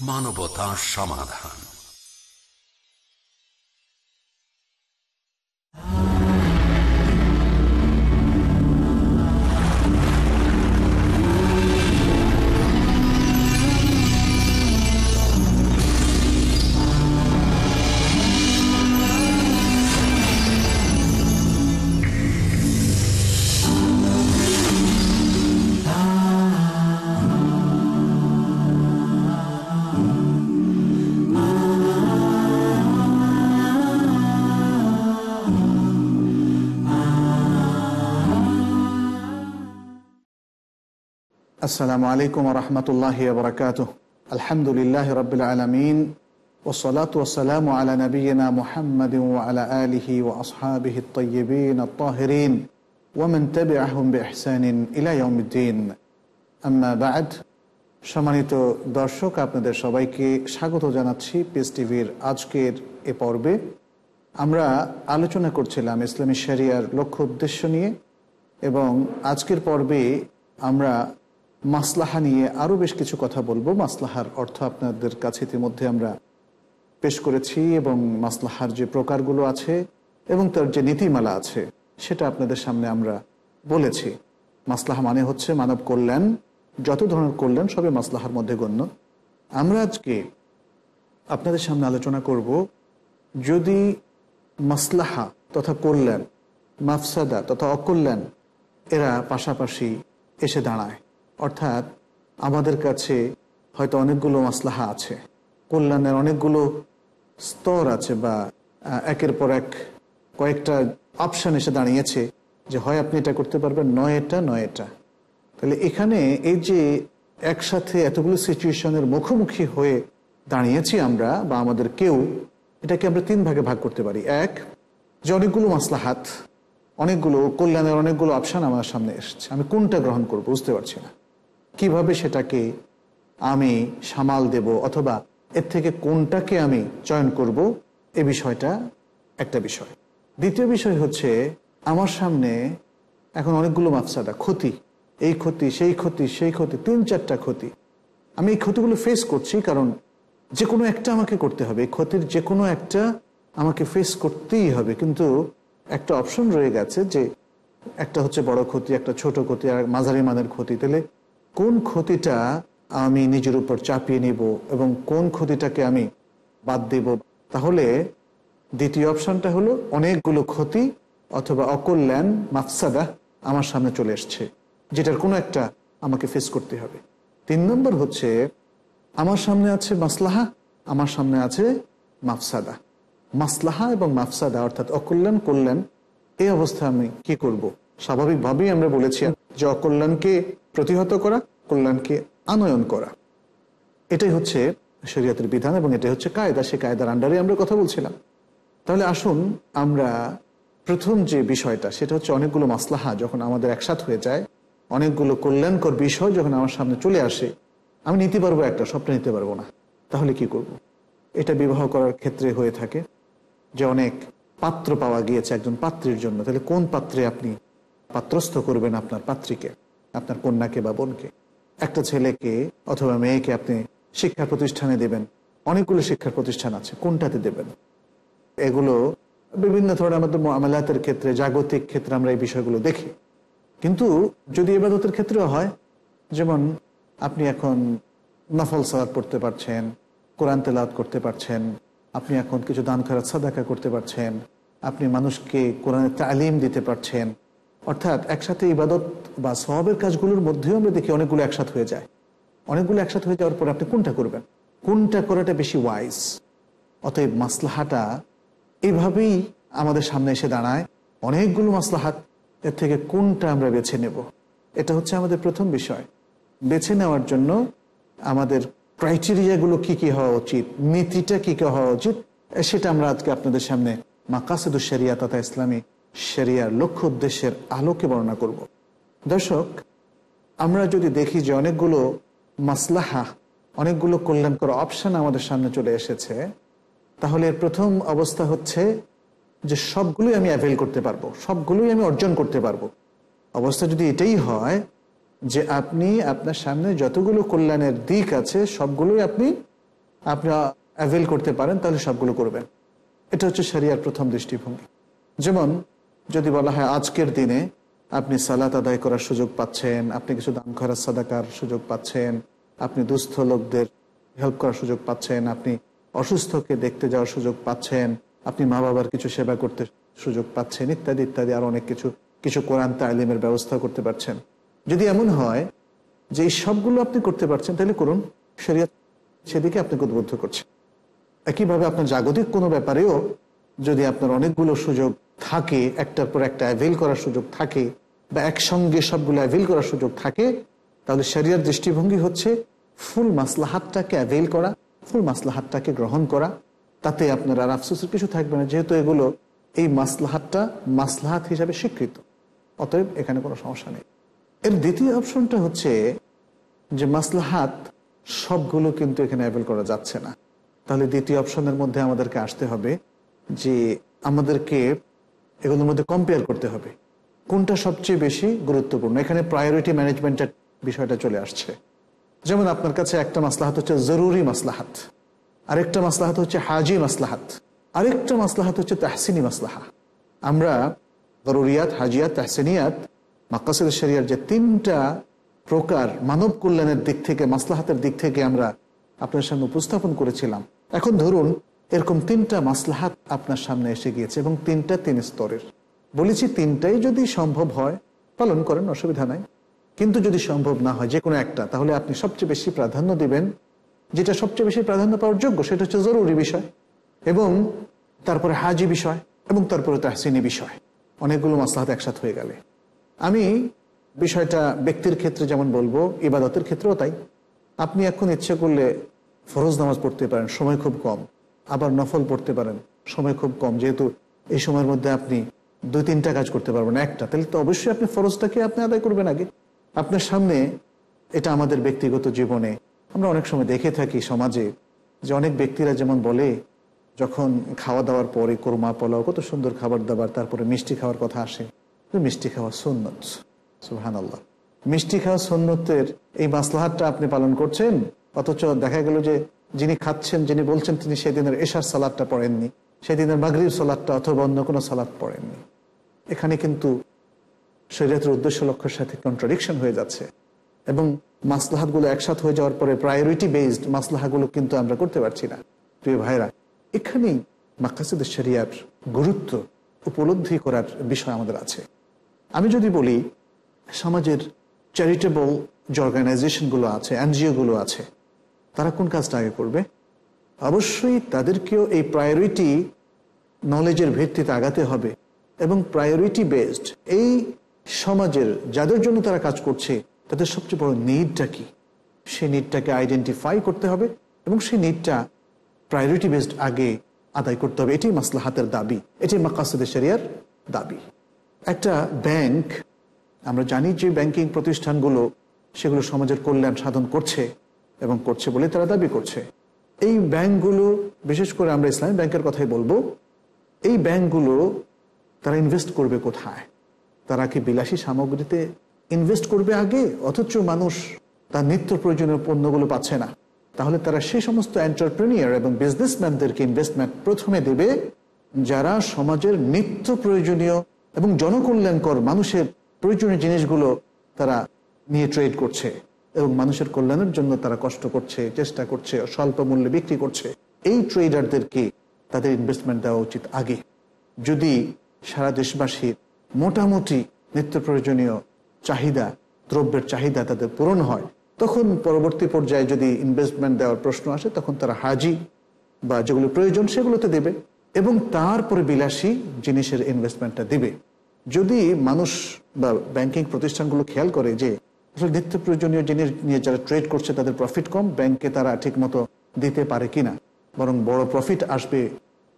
TV Bangla মানবতা সমাধান আসসালামু আলাইকুম রহমতুল্লাহ বরকাত আলহামদুলিল্লাহ রবিল আলমিন ওসলাত আলা নবীনা মোহাম্মদ আলা আলহি ও আসহাবিহি তৈবিন তাহরিন ওমেন তবে আহম বেহসানিন ইলাইমুদ্দিন আম্মা সম্মানিত দর্শক, আপনাদের সবাইকে স্বাগত জানাচ্ছি পিস টিভির আজকের এ পর্বে। আমরা আলোচনা করছিলাম ইসলামী শরিয়ার লক্ষ্য উদ্দেশ্য নিয়ে এবং আজকের পর্বে আমরা মাসলাহা নিয়ে আরও বেশ কিছু কথা বলব। মাসলাহার অর্থ আপনাদের কাছে ইতিমধ্যে আমরা পেশ করেছি এবং মাসলাহার যে প্রকারগুলো আছে এবং তার যে নীতিমালা আছে, সেটা আপনাদের সামনে আমরা বলেছি। মাসলাহা মানে হচ্ছে মানব কল্যাণ। যত ধরনের কল্যাণ সবে মাসলাহার মধ্যে গণ্য। আমরা আজকে আপনাদের সামনে আলোচনা করব, যদি মাসলাহা তথা কল্যাণ, মাফসাদা তথা অকল্যাণ, এরা পাশাপাশি এসে দাঁড়ায়। অর্থাৎ আমাদের কাছে হয়তো অনেকগুলো মাসলাহা আছে। কল্যাণের অনেকগুলো স্তর আছে বা একের পর এক কয়েকটা অপশান এসে দাঁড়িয়েছে যে হয় আপনি এটা করতে পারবেন, নয় এটা নয় এটা। তাহলে এখানে এই যে একসাথে এতগুলো সিচুয়েশনের মুখোমুখি হয়ে দাঁড়িয়েছি আমরা বা আমাদের কেউ, এটাকে আমরা তিন ভাগে ভাগ করতে পারি। এক, যে অনেকগুলো মাসলাহাত, অনেকগুলো কল্যাণের অনেকগুলো অপশান আমার সামনে এসছে। আমি কোনটা গ্রহণ করব বুঝতে পারছি না। কীভাবে সেটাকে আমি সামাল দেব অথবা এর থেকে কোনটাকে আমি চয়ন করব, এ বিষয়টা একটা বিষয়। দ্বিতীয় বিষয় হচ্ছে, আমার সামনে এখন অনেকগুলো মাফসাদা, ক্ষতি, এই ক্ষতি, সেই ক্ষতি সেই ক্ষতি, তিন চারটা ক্ষতি। আমি এই ক্ষতিগুলো ফেস করছি কারণ যে কোনো একটা আমাকে করতে হবে, এই ক্ষতির যে কোনো একটা আমাকে ফেস করতেই হবে। কিন্তু একটা অপশন রয়ে গেছে যে একটা হচ্ছে বড় ক্ষতি, একটা ছোট ক্ষতি, আর মাঝারি মানের ক্ষতি। তাহলে কোন ক্ষতিটা আমি নিজের উপর চাপিয়ে নিব এবং কোন ক্ষতিটাকে আমি বাদ দেব? তাহলে দ্বিতীয় অপশনটা হলো অনেকগুলো ক্ষতি অথবা অকল্যাণ, মাফসাদা আমার সামনে চলে এসছে, যেটার কোনো একটা আমাকে ফেস করতে হবে। তিন নম্বর হচ্ছে, আমার সামনে আছে মাসলাহা, আমার সামনে আছে মাফসাদা। মাসলাহা এবং মাফসাদা অর্থাৎ অকল্যাণ, কল্যাণ, এই অবস্থা আমি কি করব। স্বাভাবিকভাবেই আমরা বলেছি যে অকল্যাণকে প্রতিহত করা, কল্যাণকে আনয়ন করা। এটাই হচ্ছে শরীয়তের বিধান এবং এটাই হচ্ছে কায়দা। সে কায়দার আন্ডারে আমরা কথা বলছিলাম। তাহলে আসুন আমরা প্রথম যে বিষয়টা, সেটা হচ্ছে অনেকগুলো মাসলাহা যখন আমাদের একসাথ হয়ে যায়, অনেকগুলো কল্যাণকর বিষয় যখন আমার সামনে চলে আসে, আমি নিতে পারব একটা, স্বপ্ন নিতে পারব না। তাহলে কি করব। এটা বিবাহ করার ক্ষেত্রে হয়ে থাকে যে অনেক পাত্র পাওয়া গিয়েছে একজন পাত্রীর জন্য। তাহলে কোন পাত্রে আপনি পাত্রস্থ করবেন আপনার পাত্রীকে? আপনার কন্যাকে বা বোনকে। একটা ছেলেকে অথবা মেয়েকে আপনি শিক্ষা প্রতিষ্ঠানে দেবেন। অনেকগুলো শিক্ষার প্রতিষ্ঠান আছে, কোনটাতে দেবেন? এগুলো বিভিন্ন ধরনের আমাদের মামলাতের ক্ষেত্রে, জাগতিক ক্ষেত্রে আমরা এই বিষয়গুলো দেখি। কিন্তু যদি এবাদতের ক্ষেত্রেও হয়, যেমন আপনি এখন নফল সালাদ পড়তে পারছেন, কোরআন তেলাওয়াত করতে পারছেন, আপনি এখন কিছু দান খারাত সাদাকা করতে পারছেন, আপনি মানুষকে কোরআনের তালিম দিতে পারছেন অর্থাৎ একসাথে ইবাদত বা সবের কাজগুলোর মধ্যেও আমরা দেখি অনেকগুলো একসাথে হয়ে যায়। অনেকগুলো একসাথে হয়ে যাওয়ার পর আপনি কোনটা করবেন? কোনটা করাটা বেশি ওয়াইজ অতএব মাসলাহাটা এভাবেই আমাদের সামনে এসে দাঁড়ায়। অনেকগুলো মাসলাহাত, এর থেকে কোনটা আমরা বেছে নেব? এটা হচ্ছে আমাদের প্রথম বিষয়। বেছে নেওয়ার জন্য আমাদের ক্রাইটেরিয়াগুলো কি কি হওয়া উচিত? নীতিটা কি কী হওয়া উচিত? সেটা আমরা আজকে আপনাদের সামনে মাকাসেদুল শরিয়া তথা ইসলামী শরিয়ার লক্ষ্য উদ্দেশ্যের আলোকে বর্ণনা করব। দর্শক, আমরা যদি দেখি যে অনেকগুলো মাসলাহা, অনেকগুলো কল্যাণকর অপশান আমাদের সামনে চলে এসেছে, তাহলে প্রথম অবস্থা হচ্ছে যে সবগুলোই আমি অ্যাভেল করতে পারব, সবগুলোই আমি অর্জন করতে পারব। অবস্থা যদি এটাই হয় যে আপনি আপনার সামনে যতগুলো কল্যাণের দিক আছে, সবগুলোই আপনি, আপনার অ্যাভেল করতে পারেন, তাহলে সবগুলো করবেন। এটা হচ্ছে শরিয়ার প্রথম দৃষ্টিভঙ্গি। যেমন যদি বলা হয় আজকের দিনে আপনি সালাত আদায় করার সুযোগ পাচ্ছেন, আপনি কিছু দান খরাজ সাদাকার সুযোগ পাচ্ছেন, আপনি দুস্থ লোকদের হেল্প করার সুযোগ পাচ্ছেন, আপনি অসুস্থকে দেখতে যাওয়ার সুযোগ পাচ্ছেন, আপনি মা বাবার কিছু সেবা করতে সুযোগ পাচ্ছেন, ইত্যাদি ইত্যাদি, আর অনেক কিছু কিছু কোরআন তালিমের ব্যবস্থা করতে পারছেন। যদি এমন হয় যে এই সবগুলো আপনি করতে পারছেন, তাহলে করুন। শরিয়া সেদিকে আপনাকে উদ্বুদ্ধ করছে একইভাবে আপনার জাগতিক কোনো ব্যাপারেও যদি আপনার অনেকগুলো সুযোগ থাকে, একটার পর একটা অ্যাভেল করার সুযোগ থাকে বা একসঙ্গে সবগুলো অ্যাভেল করার সুযোগ থাকে, তাহলে শরিয়ার দৃষ্টিভঙ্গি হচ্ছে ফুল মাসলাহাতটাকে অ্যাভেল করা ফুল মাসলাহাতটাকে গ্রহণ করা। তাতে আপনার আর আফসোসের কিছু থাকবে না, যেহেতু এগুলো এই মাসলাহাতটা মাসলাহাত হিসাবে স্বীকৃত। অতএব এখানে কোনো সমস্যা নেই। এর দ্বিতীয় অপশনটা হচ্ছে যে মাসলাহাত সবগুলো কিন্তু এখানে অ্যাভেল করা যাচ্ছে না। তাহলে দ্বিতীয় অপশনের মধ্যে আমাদেরকে আসতে হবে যে আমাদেরকে এগুলোর মধ্যে কম্পেয়ার করতে হবে। কোনটা সবচেয়ে বেশি গুরুত্বপূর্ণ? এখানে প্রায়োরিটি ম্যানেজমেন্টের বিষয়টা চলে আসছে। যেমন আপনার কাছে একটা মাসলাহাত হচ্ছে জরুরি মাসলাহাত। আরেকটা মাসলাহাত হচ্ছে হাজি মাসলাহাত। আরেকটা মাসলাহাত হচ্ছে তাহসিনী মাসলাহা। আমরা জরুরিয়াত, হাজিয়াত, তাহসিনিয়াত, মাকাসিদ শরিয়ার যে তিনটা প্রকার মানব কল্যাণের দিক থেকে, মাসলাহাতের দিক থেকে আমরা আপনার সামনে উপস্থাপন করেছিলাম। এখন ধরুন এরকম তিনটা মাসলাহাত আপনার সামনে এসে গিয়েছে এবং তিনটা তিন স্তরের। বলেছি তিনটাই যদি সম্ভব হয়, পালন করেন, অসুবিধা নাই। কিন্তু যদি সম্ভব না হয় যে কোনো একটা, তাহলে আপনি সবচেয়ে বেশি প্রাধান্য দিবেন। যেটা সবচেয়ে বেশি প্রাধান্য পাওয়ার যোগ্য, সেটা হচ্ছে জরুরি বিষয় এবং তারপরে হাজি বিষয় এবং তারপরে তাহসিনী বিষয়। অনেকগুলো মাসলাহাত একসাথ হয়ে গেলে। আমি বিষয়টা ব্যক্তির ক্ষেত্রে যেমন বলব, ইবাদতের ক্ষেত্রেও তাই। আপনি এখন ইচ্ছে করলে ফরজ নামাজ পড়তে পারেন, সময় খুব কম। আবার নফল পড়তে পারেন। সময় খুব কম, যেহেতু এই সময়ের মধ্যে আপনি দুই তিনটা কাজ করতে পারবেন। একটা, তাহলে তো অবশ্যই আপনি ফরজটাকে আপনি আদায় করবেন আগে। আপনার সামনে এটা আমাদের ব্যক্তিগত জীবনে, আমরা অনেক সময় দেখে থাকি সমাজে যে অনেক ব্যক্তিরা যেমন বলে, যখন খাওয়া দাওয়ার পরে কোরমা, পোলাও, কত সুন্দর খাবার দাবার, তারপরে মিষ্টি খাওয়ার কথা আসে। মিষ্টি খাওয়া সুন্নত সুহান আল্লাহ মিষ্টি খাওয়া সুন্নতের এই মাসলাহাতটা আপনি পালন করছেন, অথচ দেখা গেল যে যিনি খাচ্ছেন, যিনি বলছেন, তিনি সেদিনের এশার সালাদটা পড়েননি, সেদিনের মাগরিব সালাদটা অথবা অন্য কোনো সালাদ পড়েননি। এখানে কিন্তু শরীয়তের উদ্দেশ্য লক্ষ্যের সাথে কন্ট্রাডিকশন হয়ে যাচ্ছে এবং মাসলাহাতগুলো একসাথ হয়ে যাওয়ার পরে প্রায়োরিটি বেসড মাসলাহাগুলো কিন্তু আমরা করতে পারছি না। প্রিয় ভাইরা এখানেই মাকাসিদ শরিয়ার গুরুত্ব উপলব্ধি করার বিষয় আমাদের আছে। আমি যদি বলি, সমাজের চ্যারিটেবল যে অর্গানাইজেশনগুলো আছে এনজিওগুলো আছে তারা কোন কাজটা আগে করবে? অবশ্যই তাদেরকেও এই প্রায়োরিটি নলেজের ভিত্তিতে আগাতে হবে এবং প্রায়োরিটি বেসড এই সমাজের যাদের জন্য তারা কাজ করছে, তাদের সবচেয়ে বড় নিডটা কি? সেই নিডটাকে আইডেন্টিফাই করতে হবে এবং সেই নিডটা প্রায়োরিটি বেসড আগে আদায় করতে হবে। এটি মাসলা হাতের দাবি এটি মাকাসুদ শরিয়ার দাবি। একটা ব্যাংক আমরা জানি যে ব্যাংকিং প্রতিষ্ঠানগুলো সেগুলো সমাজের কল্যাণ সাধন করছে। এবং করছে বলে তারা দাবি করছে। এই ব্যাংকগুলো, বিশেষ করে আমরা ইসলামী ব্যাংকের কথাই বলব, এই ব্যাংকগুলো তারা ইনভেস্ট করবে কোথায়? তারা কি বিলাসী সামগ্রীতে ইনভেস্ট করবে আগে, অথচ মানুষ তার নিত্য প্রয়োজনীয় পণ্যগুলো পাচ্ছে না? তাহলে তারা সেই সমস্ত এন্টারপ্রেনিয়ার এবং বিজনেসম্যানদেরকে ইনভেস্টমেন্ট প্রথমে দেবে, যারা সমাজের নিত্য প্রয়োজনীয় এবং জনকল্যাণকর মানুষের প্রয়োজনীয় জিনিসগুলো তারা নিয়ে ট্রেড করছে। এবং মানুষের কল্যাণের জন্য তারা কষ্ট করছে, চেষ্টা করছে, স্বল্প মূল্যে বিক্রি করছে। এই ট্রেডারদেরকে তাদের ইনভেস্টমেন্ট দেওয়া উচিত আগে। যদি সারা দেশবাসীর মোটামুটি নিত্য প্রয়োজনীয় চাহিদা, দ্রব্যের চাহিদা তাদের পূরণ হয়, তখন পরবর্তী পর্যায়ে যদি ইনভেস্টমেন্ট দেওয়ার প্রশ্ন আসে, তখন তারা হাজি বা যেগুলো প্রয়োজন সেগুলোতে দেবে এবং তারপরে বিলাসী জিনিসের ইনভেস্টমেন্টটা দিবে। যদি মানুষ বা ব্যাংকিং প্রতিষ্ঠানগুলো খেয়াল করে যে আসলে নিত্য প্রয়োজনীয় জিনিস নিয়ে যারা ট্রেড করছে, তাদের প্রফিট কম। ব্যাংকে তারা ঠিক মতো দিতে পারে কিনা, বরং বড় প্রফিট আসবে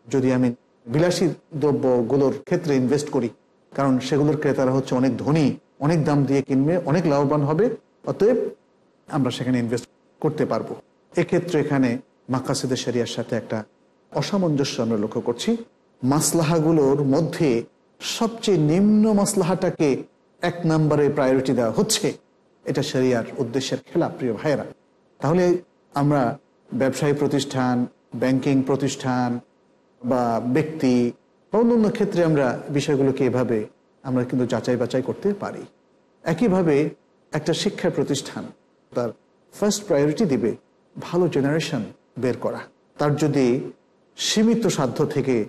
যদি আমি বিলাসী দ্রব্যগুলোর ক্ষেত্রে ইনভেস্ট করি। কারণ সেগুলোর ক্রেতারা হচ্ছে অনেক ধনী, অনেক দাম দিয়ে কিনবে, অনেক লাভবান হবে, অতএব আমরা সেখানে ইনভেস্ট করতে পারব। এক্ষেত্রে এখানে মাকাসিদের শরিয়ার সাথে একটা অসামঞ্জস্য আমরা লক্ষ্য করছি। মাসলাহাগুলোর মধ্যে সবচেয়ে নিম্ন মাসলাহাটাকে এক নম্বরে প্রায়োরিটি দেওয়া হচ্ছে। এটা শরিয়ার উদ্দেশ্যের খেলা প্রিয় ভাইয়েরা। তাহলে আমরা ব্যবসায়ী প্রতিষ্ঠান, ব্যাংকিং প্রতিষ্ঠান বা ব্যক্তি বা অন্য ক্ষেত্রে আমরা বিষয়গুলোকে এভাবে আমরা কিন্তু যাচাই বাছাই করতে পারি। একইভাবে একটা শিক্ষা প্রতিষ্ঠান, তার ফার্স্ট প্রায়োরিটি দিবে ভালো জেনারেশন বের করা। তার যদি সীমিত সাধ্য থেকে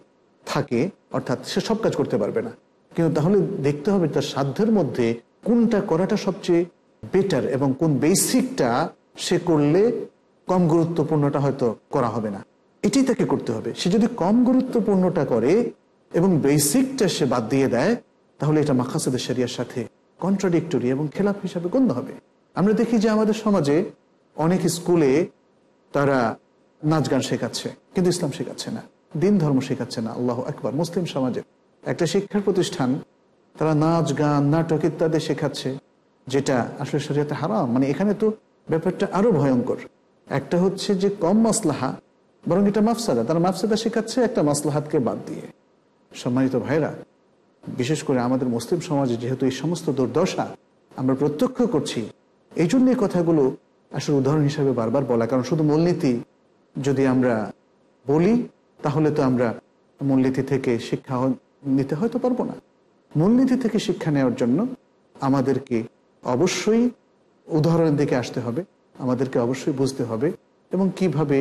থাকে, অর্থাৎ সে সব কাজ করতে পারবে না। কিন্তু তাহলে দেখতে হবে তার সাধ্যের মধ্যে কোনটা করাটা সবচেয়ে বেটার এবং কোন বেসিকটা সে করলে কম গুরুত্বপূর্ণটা হয়তো করা হবে না। এটাই তাকে করতে হবে। সে যদি কম গুরুত্বপূর্ণটা করে এবং বেসিকটা সে বাদ দিয়ে দেয়, তাহলে এটা মাখাসাদের শরিয়ার সাথে কন্ট্রাডিক্টরি এবং খেলাফ হিসাবে গণ্য হবে। আমরা দেখি যে আমাদের সমাজে অনেক স্কুলে তারা নাচ গান শেখাচ্ছে, কিন্তু ইসলাম শেখাচ্ছে না। দিন ধর্ম শেখাচ্ছে না, আল্লাহ একবার মুসলিম সমাজে একটা শিক্ষার প্রতিষ্ঠান তারা নাচ, গান, নাটক ইত্যাদি শেখাচ্ছে। যেটা আসলে শরীয়তে হারাম। মানে এখানে তো ব্যাপারটা আরও ভয়ঙ্কর। একটা হচ্ছে যে কম মাসলাহা, বরং এটা মাফসাদা। তারা মাফসাদা শেখাচ্ছে একটা মাসলাহাতকে বাদ দিয়ে। সম্মানিত ভাইরা বিশেষ করে আমাদের মুসলিম সমাজে যেহেতু এই সমস্ত দুর্দশা আমরা প্রত্যক্ষ করছি, এই জন্য কথাগুলো আসলে উদাহরণ হিসাবে বারবার বলা। কারণ শুধু মূলনীতি যদি আমরা বলি, তাহলে তো আমরা মূলনীতি থেকে শিক্ষা নিতে হয়তো পারব না। মূলনীতি থেকে শিক্ষা নেওয়ার জন্য আমাদেরকে অবশ্যই উদাহরণের দিকে আসতে হবে, আমাদেরকে অবশ্যই বুঝতে হবে এবং কীভাবে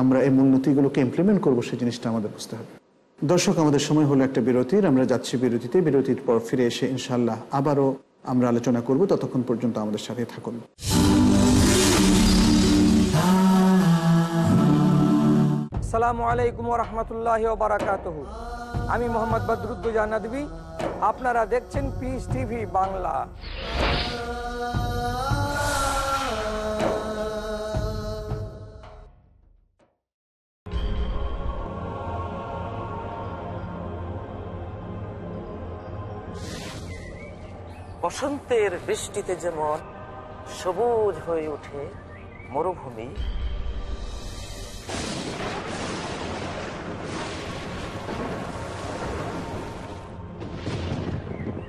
আমরা এই মূলনীতিগুলোকে ইমপ্লিমেন্ট করব সেই জিনিসটা আমাদের বুঝতে হবে। দর্শক, আমাদের সময় হলো একটা বিরতির, আমরা যাচ্ছি বিরতিতে, বিরতির পর ফিরে এসে ইনশাল্লাহ আবারও আমরা আলোচনা করব, ততক্ষণ পর্যন্ত আমাদের সাথে থাকুন। আসসালামু আলাইকুম রহমতুল্লাহ আমি মোহাম্মদ বদরুদ্দুজা নদী আপনারা দেখছেন পিস টিভি বাংলা। বসন্তের বৃষ্টিতে যেমন সবুজ হয়ে ওঠে মরুভূমি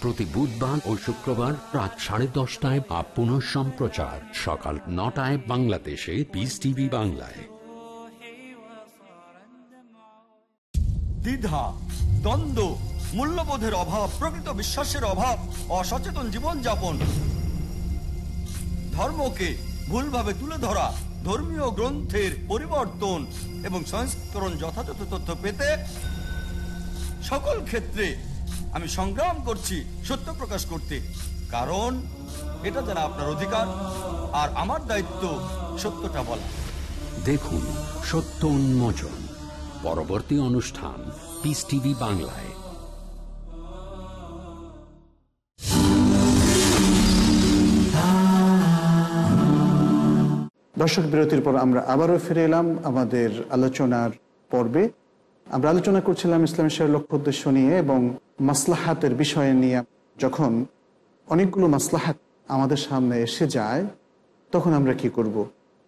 প্রতি বুধবার ও শুক্রবার রাত সাড়ে দশটায় বা পুনঃ সম্প্রচার। সকাল নটায় বাংলাদেশে পিস টিভি বাংলায়। দ্বিধা, দ্বন্দ্ব, মূল্যবোধের অভাব, প্রকৃত বিশ্বাসের অভাব, অসচেতন জীবনযাপন। ধর্মকে ভুলভাবে তুলে ধরা, ধর্মীয় গ্রন্থের পরিবর্তন এবং সংস্করণ যথাযথ তথ্য পেতে সকল ক্ষেত্রে আমি সংগ্রাম করছি সত্য প্রকাশ করতে। কারণ এটা যারা আপনার অধিকার আর আমার দায়িত্ব সত্যটা বলা। দেখুন সত্য উন্মোচন পরবর্তী অনুষ্ঠান পিস টিভি বাংলায়। দর্শক বিরতির পর আমরা আবারও ফিরে এলাম আমাদের আলোচনার পর্বে। আমরা আলোচনা করছিলাম ইসলামের শেয়ার লক্ষ্য উদ্দেশ্য নিয়ে এবং মাসলাহাতের বিষয়ে নিয়ে। যখন অনেকগুলো মাসলাহাত আমাদের সামনে এসে যায়, তখন আমরা কি করব?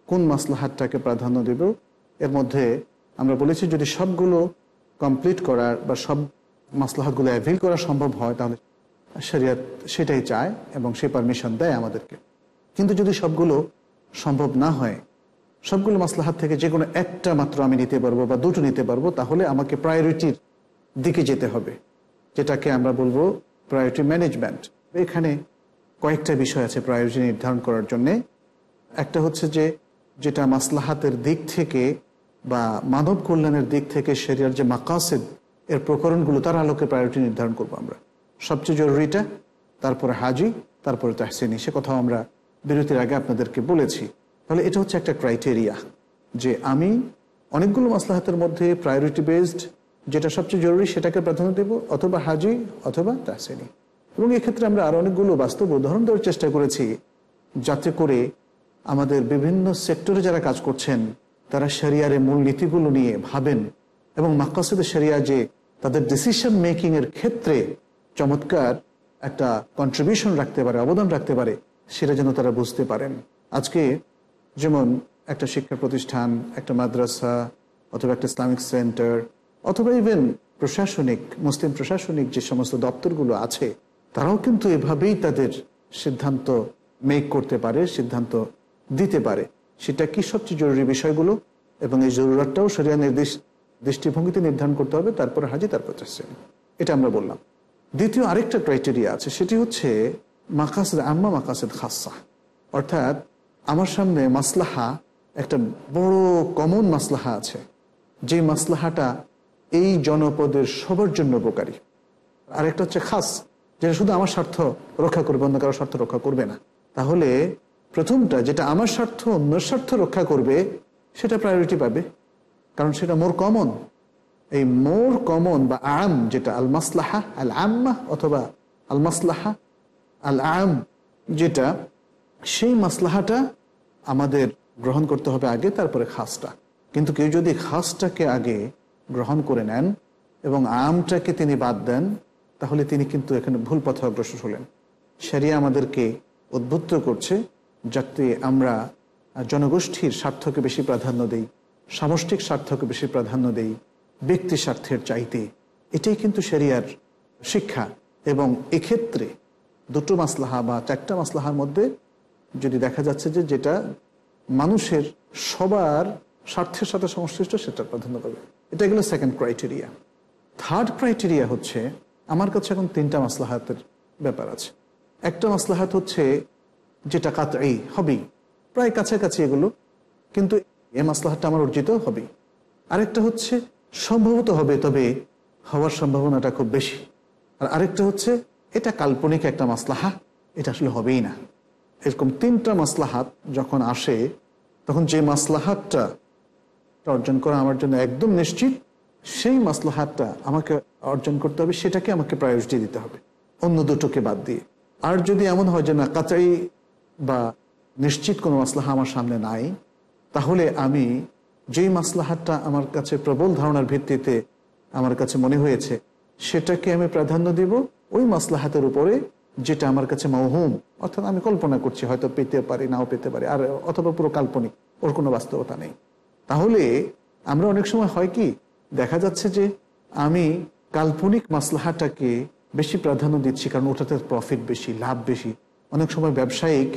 কোন মাসলাহাতটাকে প্রাধান্য দেব? এর মধ্যে আমরা বলেছি, যদি সবগুলো কমপ্লিট করার বা সব মাসলাহাতগুলো অ্যাভিল করা সম্ভব হয়, তাহলে শরিয়াত সেটাই চায় এবং সে পারমিশন দেয় আমাদেরকে। কিন্তু যদি সবগুলো সম্ভব না হয় সবগুলো মাসলাহাত থেকে যে কোনো একটা মাত্র আমি নিতে পারব বা দুটো নিতে পারব, তাহলে আমাকে প্রায়োরিটির দিকে যেতে হবে, যেটাকে আমরা বলব প্রায়োরিটি ম্যানেজমেন্ট এখানে কয়েকটা বিষয় আছে প্রায়োরিটি নির্ধারণ করার জন্যে। একটা হচ্ছে যে, যেটা মাসলাহাতের দিক থেকে বা মানব কল্যাণের দিক থেকে সেরিয়ার যে মাকাসেদ, এর প্রকরণগুলো, তার আলোকে প্রায়োরিটি নির্ধারণ করব আমরা। সবচেয়ে জরুরিটা, তারপরে হাজি, তারপরে তাহসিনী, সে কথাও আমরা বিরতির আগে আপনাদেরকে বলেছি। তাহলে এটা হচ্ছে একটা ক্রাইটেরিয়া যে আমি অনেকগুলো মাসলাহাতের মধ্যে প্রায়োরিটি বেসড যেটা সবচেয়ে জরুরি সেটাকে প্রাধান্য দেব অথবা হাজি অথবা তাহসিনী। এবং এক্ষেত্রে আমরা আরও অনেকগুলো বাস্তব উদাহরণ দেওয়ার চেষ্টা করেছি যাতে করে আমাদের বিভিন্ন সেক্টরে যারা কাজ করছেন, তারা শরিয়ারে মূল নীতিগুলো নিয়ে ভাবেন এবং মাকাসেদের শরিয়া যে তাদের ডিসিশন মেকিং এর ক্ষেত্রে চমৎকার একটা কন্ট্রিবিউশন রাখতে পারে, অবদান রাখতে পারে, সেটা যেন তারা বুঝতে পারেন। আজকে যেমন একটা শিক্ষা প্রতিষ্ঠান, একটা মাদ্রাসা, অথবা একটা ইসলামিক সেন্টার, অথবা ইভেন প্রশাসনিক, মুসলিম প্রশাসনিক যে সমস্ত দপ্তরগুলো আছে, তারাও কিন্তু এভাবেই তাদের সিদ্ধান্ত মেক করতে পারে, সিদ্ধান্ত দিতে পারে। সেটা কি সবচেয়ে জরুরি বিষয়গুলো এবং এই জরুরতটাও সরিয়া নির্দেশ, দৃষ্টিভঙ্গিতে নির্ধারণ করতে হবে, তারপর হাজি তারপর শ্রেণি এটা আমরা বললাম। দ্বিতীয় আরেকটা ক্রাইটেরিয়া আছে, সেটি হচ্ছে মাকাসেদ, আম্মা মাকাসেদ খাসা অর্থাৎ আমার সামনে মাসলাহা একটা বড় কমন মাসলাহা আছে। যে মাসলাহাটা এই জনপদের সবার জন্য উপকারী। আরেকটা হচ্ছে খাস, যেটা শুধু আমার স্বার্থ রক্ষা করবে, অন্য কারও স্বার্থ রক্ষা করবে না। তাহলে প্রথমটা, যেটা আমার স্বার্থ অন্য স্বার্থ রক্ষা করবে, সেটা প্রায়োরিটি পাবে। কারণ সেটা মোর কমন এই মোর কমন বা আম, যেটা আল মাসলাহা আল আম্মা অথবা আল মাসলাহা আল আম যেটা সেই মাসলাহাটা আমাদের গ্রহণ করতে হবে আগে, তারপরে খাসটা। কিন্তু কেউ যদি খাসটাকে আগে গ্রহণ করে নেন এবং আমটাকে তিনি বাদ দেন, তাহলে তিনি কিন্তু এখানে ভুল পথে অগ্রসর হলেন। সেরিয়া আমাদেরকে উদ্বুদ্ধ করছে যাতে আমরা জনগোষ্ঠীর স্বার্থকে বেশি প্রাধান্য দেই, সামষ্টিক স্বার্থকে বেশি প্রাধান্য দেই, ব্যক্তি স্বার্থের চাইতে। এটাই কিন্তু সেরিয়ার শিক্ষা। এবং এক্ষেত্রে দুটো মাসলাহা বা চারটা মাসলাহার মধ্যে যদি দেখা যাচ্ছে যে যেটা মানুষের সবার স্বার্থের সাথে সংশ্লিষ্ট, সেটা প্রাধান্য পাবে। এটা গেল সেকেন্ড ক্রাইটেরিয়া থার্ড ক্রাইটেরিয়া হচ্ছে, আমার কাছে এখন তিনটা মাসলাহাতের ব্যাপার আছে। একটা মাসলাহাত হচ্ছে যেটা কাত এই হবেই। প্রায় কাছাকাছি এগুলো, কিন্তু এ মাসলাহাতটা আমার অর্জিত হবেই। আরেকটা হচ্ছে, সম্ভবত হবে, তবে হওয়ার সম্ভাবনাটা খুব বেশি। আর আরেকটা হচ্ছে, এটা কাল্পনিক একটা মাসলাহা, এটা আসলে হবেই না। এরকম তিনটা মাসলাহাত যখন আসে, তখন যে মাসলাহাতটা অর্জন করা আমার জন্য একদম নিশ্চিত, সেই মাসলাহাতটা আমাকে অর্জন করতে হবে, সেটাকে আমাকে প্রায়োরিটি দিতে হবে। অন্য দুটোকে বাদ দিয়ে। আর যদি এমন হয় যে না, কাচাই বা নিশ্চিত কোনো মাসলাহা আমার সামনে নাই, তাহলে আমি যেই মাসলাহাতটা আমার কাছে প্রবল ধারণার ভিত্তিতে আমার কাছে মনে হয়েছে, সেটাকে আমি প্রাধান্য দিব, ওই মাসলাহাতের উপরে যেটা আমার কাছে মৌহুম, অর্থাৎ আমি কল্পনা করছি, হয়তো পেতে পারি, নাও পেতে পারি, আর অথবা পুরো কাল্পনিক, ওর কোনো বাস্তবতা নেই। তাহলে আমরা অনেক সময় হয় কি, দেখা যাচ্ছে যে আমি কাল্পনিক মাসলাহাটাকে বেশি প্রাধান্য দিচ্ছি, কারণ ওটাতে প্রফিট বেশি, লাভ বেশি। অনেক সময় ব্যবসায়িক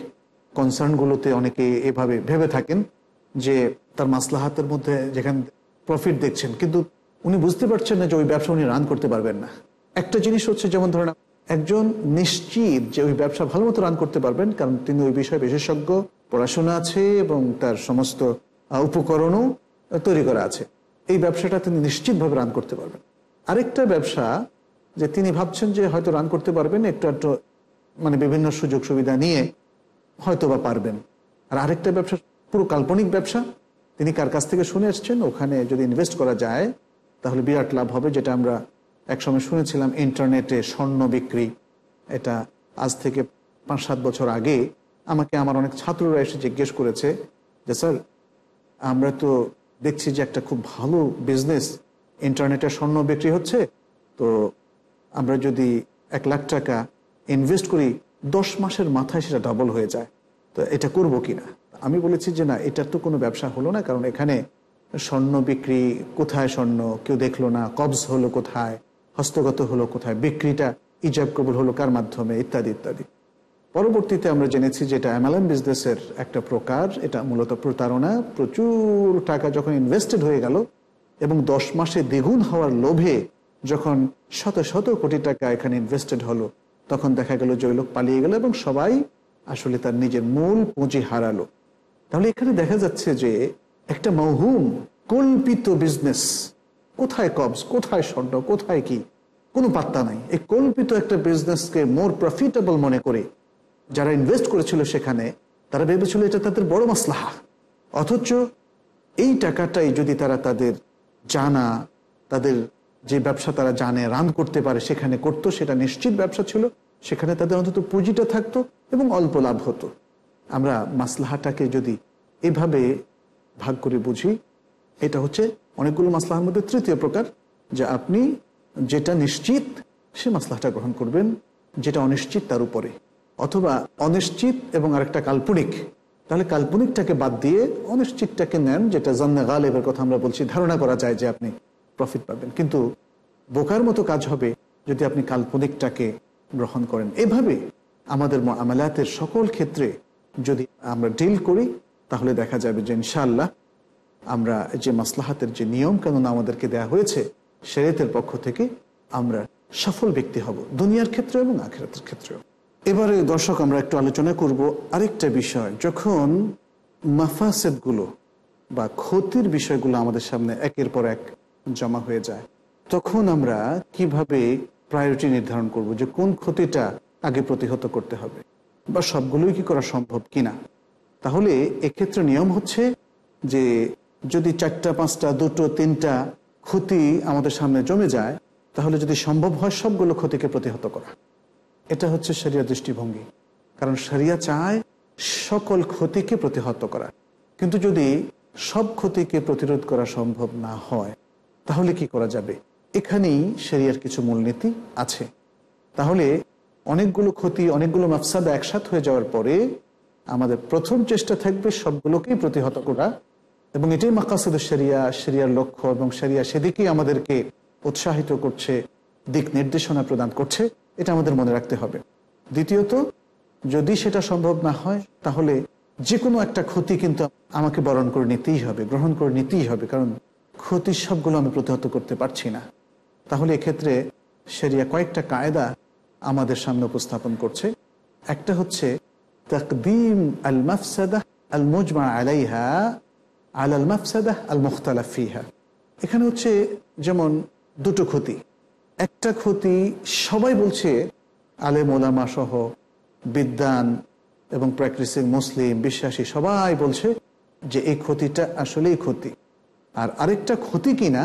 কনসার্নগুলোতে অনেকে এভাবে ভেবে থাকেন যে তার মাসলাহাতের মধ্যে যেখানে প্রফিট দেখছেন, কিন্তু উনি বুঝতে পারছেন না যে ওই ব্যবসা উনি রান করতে পারবেন না। একটা জিনিস হচ্ছে, যেমন ধরেন একজন নিশ্চিত যে ওই ব্যবসা ভালো মতো রান করতে পারবেন, কারণ তিনি ওই বিষয়ে বিশেষজ্ঞ, পড়াশোনা আছে এবং তার সমস্ত উপকরণও তৈরি করা আছে। এই ব্যবসাটা তিনি নিশ্চিতভাবে রান করতে পারবেন। আরেকটা ব্যবসা যে তিনি ভাবছেন যে হয়তো রান করতে পারবেন, একটু একটু মানে বিভিন্ন সুযোগ সুবিধা নিয়ে হয়তো বা পারবেন। আর আরেকটা ব্যবসা পুরো কাল্পনিক ব্যবসা। তিনি কার কাছ থেকে শুনে এসছেন? ওখানে যদি ইনভেস্ট করা যায়, তাহলে বিরাট লাভ হবে, যেটা আমরা একসময় শুনেছিলাম ইন্টারনেটে স্বর্ণ বিক্রি। এটা আজ থেকে পাঁচ সাত বছর আগে আমাকে আমার অনেক ছাত্ররা এসে জিজ্ঞেস করেছে যে, স্যার, আমরা তো দেখছি যে একটা খুব ভালো বিজনেস ইন্টারনেটে স্বর্ণ বিক্রি হচ্ছে। তো আমরা যদি এক লাখ টাকা ইনভেস্ট করি, দশ মাসের মাথায় সেটা ডাবল হয়ে যায়। তো এটা করব কি না আমি বলেছি যে, না, এটা তো কোনো ব্যবসা হলো না, কারণ এখানে স্বর্ণ বিক্রি, কোথায় স্বর্ণ? কেউ দেখল না, কবজ হলো কোথায়? হস্তগত হলো কোথায়? বিক্রিটা ইজাব কবুল হলো কার মাধ্যমে? ইত্যাদি ইত্যাদি। পরবর্তীতে আমরা জেনেছি যে এটা বিজনেসের একটা প্রকার। এটা মূলত প্রতারণা। প্রচুর টাকা যখন ইনভেস্টেড হয়ে গেল এবং দশ মাসে দ্বিগুণ হওয়ার লোভে যখন শত শত কোটি টাকা এখানে ইনভেস্টেড হলো, তখন দেখা গেল যে লোক পালিয়ে গেল এবং সবাই আসলে তার নিজের মূল পুঁজি হারালো। তাহলে এখানে দেখা যাচ্ছে যে একটা মৌহুম কল্পিত বিজনেস কোথায় কবস কোথায় স্বর্ণ, কোথায় কি? কোনো পাত্তা নাই। এই কল্পিত একটা বিজনেসকে মোর প্রফিটেবল মনে করে যারা ইনভেস্ট করেছিল সেখানে, তারা ভেবেছিল এটা তাদের বড় মাসলাহা। অথচ এই টাকাটাই যদি তারা তাদের জানা, তাদের যে ব্যবসা তারা জানে রান করতে পারে, সেখানে করতো, সেটা নিশ্চিত ব্যবসা ছিল, সেখানে তাদের অন্তত পুঁজিটা থাকতো এবং অল্প লাভ হতো। আমরা মাসলাহাটাকে যদি এভাবে ভাগ করে বুঝি, এটা হচ্ছে অনেকগুলো মাসলাহার মধ্যে তৃতীয় প্রকার, যে আপনি যেটা নিশ্চিত সে মাসলাহটা গ্রহণ করবেন, যেটা অনিশ্চিত তার উপরে। অথবা অনিশ্চিত এবং আরেকটা কাল্পনিক। তাহলে কাল্পনিকটাকে বাদ দিয়ে অনিশ্চিতটাকে নেন, যেটা জান্না গালেবের কথা আমরা বলছি, ধারণা করা যায় যে আপনি প্রফিট পাবেন। কিন্তু বোকার মতো কাজ হবে যদি আপনি কাল্পনিকটাকে গ্রহণ করেন। এভাবে আমাদের আমালাতের সকল ক্ষেত্রে যদি আমরা ডিল করি, তাহলে দেখা যাবে যে ইনশাআল্লাহ আমরা যে মাসলাহাতের যে নিয়ম কানুন আমাদেরকে দেয়া হয়েছে, শরীয়তের পক্ষ থেকে আমরা সফল ব্যক্তি হব, দুনিয়ার ক্ষেত্রে এবং আখেরাতের ক্ষেত্রেও। এবারে দর্শক, আমরা একটু আলোচনা করব আরেকটা বিষয়। যখন মাফাসেদগুলো বা ক্ষতির বিষয়গুলো আমাদের সামনে একের পর এক জমা হয়ে যায়, তখন আমরা কীভাবে প্রায়োরিটি নির্ধারণ করব যে কোন ক্ষতিটা আগে প্রতিহত করতে হবে বা সবগুলোই কি করা সম্ভব কিনা? তাহলে এক্ষেত্রে নিয়ম হচ্ছে যে যদি চারটা, পাঁচটা, দুটো, তিনটা ক্ষতি আমাদের সামনে জমে যায়, তাহলে যদি সম্ভব হয় সবগুলো ক্ষতিকে প্রতিহত করা। এটা হচ্ছে সারিয়া দৃষ্টিভঙ্গি। কারণ সারিয়া চায় সকল ক্ষতিকে প্রতিহত করা। কিন্তু যদি সব ক্ষতিকে প্রতিরোধ করা সম্ভব না হয়, তাহলে কি করা যাবে? এখানেই সেরিয়ার কিছু মূলনীতি আছে। তাহলে অনেকগুলো ক্ষতি, অনেকগুলো মাফসাদা একসাথ হয়ে যাওয়ার পরে আমাদের প্রথম চেষ্টা থাকবে সবগুলোকেই প্রতিহত করা এবং এটাই মাকাসুদ সেরিয়া সেরিয়ার লক্ষ্য এবং সেরিয়া সেদিকেই আমাদেরকে উৎসাহিত করছে, দিক নির্দেশনা প্রদান করছে, এটা আমাদের মনে রাখতে হবে। দ্বিতীয়ত, যদি সেটা সম্ভব না হয়, তাহলে যে কোনো একটা ক্ষতি কিন্তু আমাকে বরণ করে নিতেই হবে, গ্রহণ করে নিতেই হবে, কারণ ক্ষতি সবগুলো আমি প্রতিহত করতে পারছি না। তাহলে এক্ষেত্রে সেরিয়া কয়েকটা কায়দা আমাদের সামনে উপস্থাপন করছে। একটা হচ্ছে, তকদিম আল মাফসাদা আল মুজমা আলাইহা আল আল মাফসাদা আল মুখতালাফিহা এখানে হচ্ছে যেমন দুটো ক্ষতি। একটা ক্ষতি সবাই বলছে আলে ওলামা সহ বিদ্যান এবং প্র্যাকটিসিং মুসলিম, বিশ্বাসী সবাই বলছে যে এই ক্ষতিটা আসলেই ক্ষতি। আর আরেকটা ক্ষতি কিনা,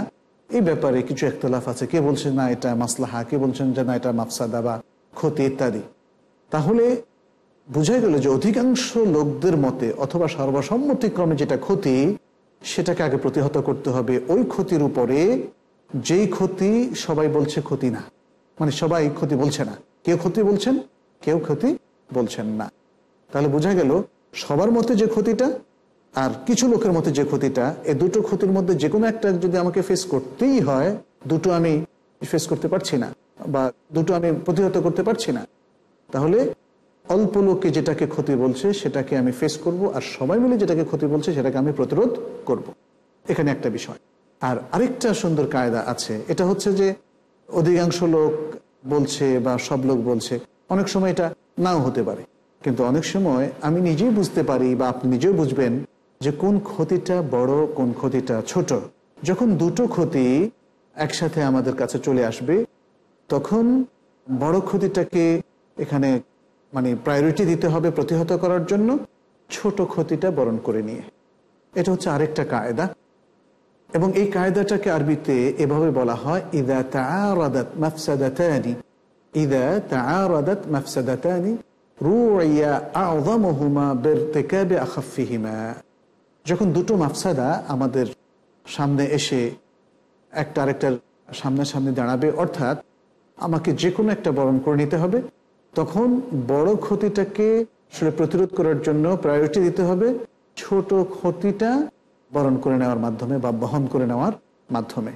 এই ব্যাপারে কিছু একতলাফ আছে। কে বলছে না এটা মাসলাহা, কে বলছেন যে না এটা মাফসাদা বা ক্ষতি ইত্যাদি। তাহলে বুঝাই গেল যে অধিকাংশ লোকদের মতে অথবা সর্বসম্মতিক্রমে যেটা ক্ষতি, সেটাকে আগে প্রতিহত করতে হবে। ওই ক্ষতির উপরে যেই ক্ষতি সবাই বলছে ক্ষতি না। মানে সবাই ক্ষতি বলছে না। কেউ ক্ষতি বলছেন, কেউ ক্ষতি বলছেন না। তাহলে বোঝা গেল সবার মতে যে ক্ষতিটা আর কিছু লোকের মতে যে ক্ষতিটা এই দুটো ক্ষতির মধ্যে যে কোনো একটা যদি আমাকে ফেস করতেই হয়, দুটো আমি ফেস করতে পারছি না বা দুটো আমি প্রতিহত করতে পারছি না। তাহলে অল্প লোকে যেটাকে ক্ষতি বলছে, সেটাকে আমি ফেস করব আর সবাই মিলে যেটাকে ক্ষতি বলছে, সেটাকে আমি প্রতিরোধ করব। এখানে একটা বিষয়। আর আরেকটা সুন্দর কায়দা আছে। এটা হচ্ছে যে অধিকাংশ লোক বলছে বা সব লোক বলছে, অনেক সময় এটা নাও হতে পারে। কিন্তু অনেক সময় আমি নিজেই বুঝতে পারি বা আপনি নিজেও বুঝবেন যে কোন ক্ষতিটা বড়, কোন ক্ষতিটা ছোট। যখন দুটো ক্ষতি একসাথে আমাদের কাছে চলে আসবে, তখন বড় ক্ষতিটাকে এখানে মানে প্রায়োরিটি দিতে হবে প্রতিহত করার জন্য ছোট ক্ষতিটা বরণ করে নিয়ে। এটা হচ্ছে আরেকটা কায়দা। এবং এই কায়দাটাকে আরবিতে এভাবে বলা হয়, ইদা তাআরাদাত মাফসাদাতানি, ইদা তাআরাদাত মাফসাদাতানি যখন দুটো মাফসাদা আমাদের সামনে এসে একটা আরেকটার সামনাসামনি দাঁড়াবে, অর্থাৎ আমাকে যে কোনো একটা বরণ করে নিতে হবে। তখন বড় ক্ষতিটাকে আসলে প্রতিরোধ করার জন্য প্রায়োরিটি দিতে হবে, ছোট ক্ষতিটা বরণ করে নেওয়ার মাধ্যমে বা বহন করে নেওয়ার মাধ্যমে।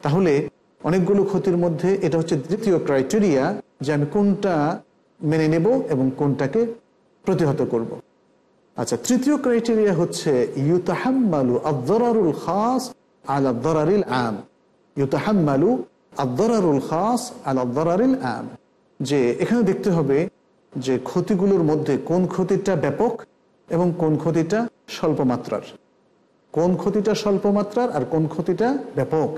তাহলে অনেকগুলো ক্ষতির মধ্যে এটা হচ্ছে দ্বিতীয় ক্রাইটেরিয়া যে আমি কোনটা মেনে নেব এবং কোনটাকে প্রতিহত করব। আচ্ছা তৃতীয় ক্রাইটেরিয়া হচ্ছে ইউতাহাম্মালু আদরারুল খাস আলা দরারিল আম। ইউতাহাম্মালু আদরারুল খাস আলা দরারিল আম। যে এখানে দেখতে হবে যে ক্ষতিগুলোর মধ্যে কোন ক্ষতিটা ব্যাপক এবং কোন ক্ষতিটা স্বল্প মাত্রার কোন ক্ষতিটা স্বল্প মাত্রার আর কোন ক্ষতিটা ব্যাপক।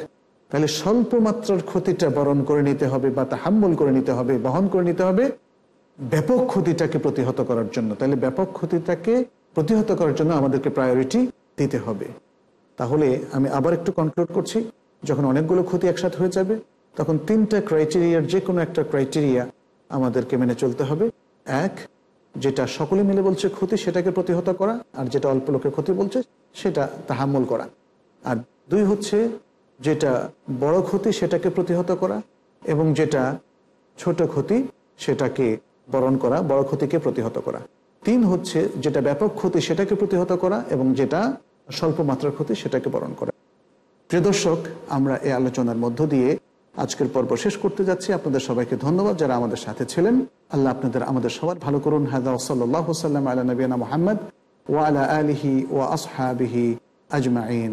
তাহলে স্বল্প মাত্রার ক্ষতিটা বরণ করে নিতে হবে বা তাহাম্মল করে নিতে হবে, বহন করে নিতে হবে ব্যাপক ক্ষতিটাকে প্রতিহত করার জন্য। তাহলে ব্যাপক ক্ষতিটাকে প্রতিহত করার জন্য আমাদেরকে প্রায়োরিটি দিতে হবে। তাহলে আমি আবার একটু কনক্লুড করছি, যখন অনেকগুলো ক্ষতি একসাথে হয়ে যাবে তখন তিনটা ক্রাইটেরিয়ার যে কোনো একটা ক্রাইটেরিয়া আমাদেরকে মেনে চলতে হবে। এক, যেটা সকলে মিলে বলছে ক্ষতি, সেটাকে প্রতিহত করা, আর যেটা অল্প লোকের ক্ষতি বলছে, সেটা তাহাম্মল করা। আর দুই হচ্ছে, যেটা বড় ক্ষতি, সেটাকে প্রতিহত করা, এবং যেটা ছোট ক্ষতি, সেটাকে বরণ করা, বড় ক্ষতিকে প্রতিহত করা। তিন হচ্ছে, যেটা ব্যাপক ক্ষতি, সেটাকে প্রতিহত করা, এবং যেটা স্বল্প মাত্রার ক্ষতি, সেটাকে বরণ করা। প্রিয় দর্শক, আমরা এই আলোচনার মধ্য দিয়ে আজকের পর্ব শেষ করতে যাচ্ছি। আপনাদের সবাইকে ধন্যবাদ যারা আমাদের সাথে ছিলেন। আল্লাহ আপনাদের আমাদের সবার ভালো করুন। সাল্লাহ সাল্লাম আলা নবীনা মোহাম্মদ ওয়ালা আলিহি ওয়া আসহাবিহি আজমাইন।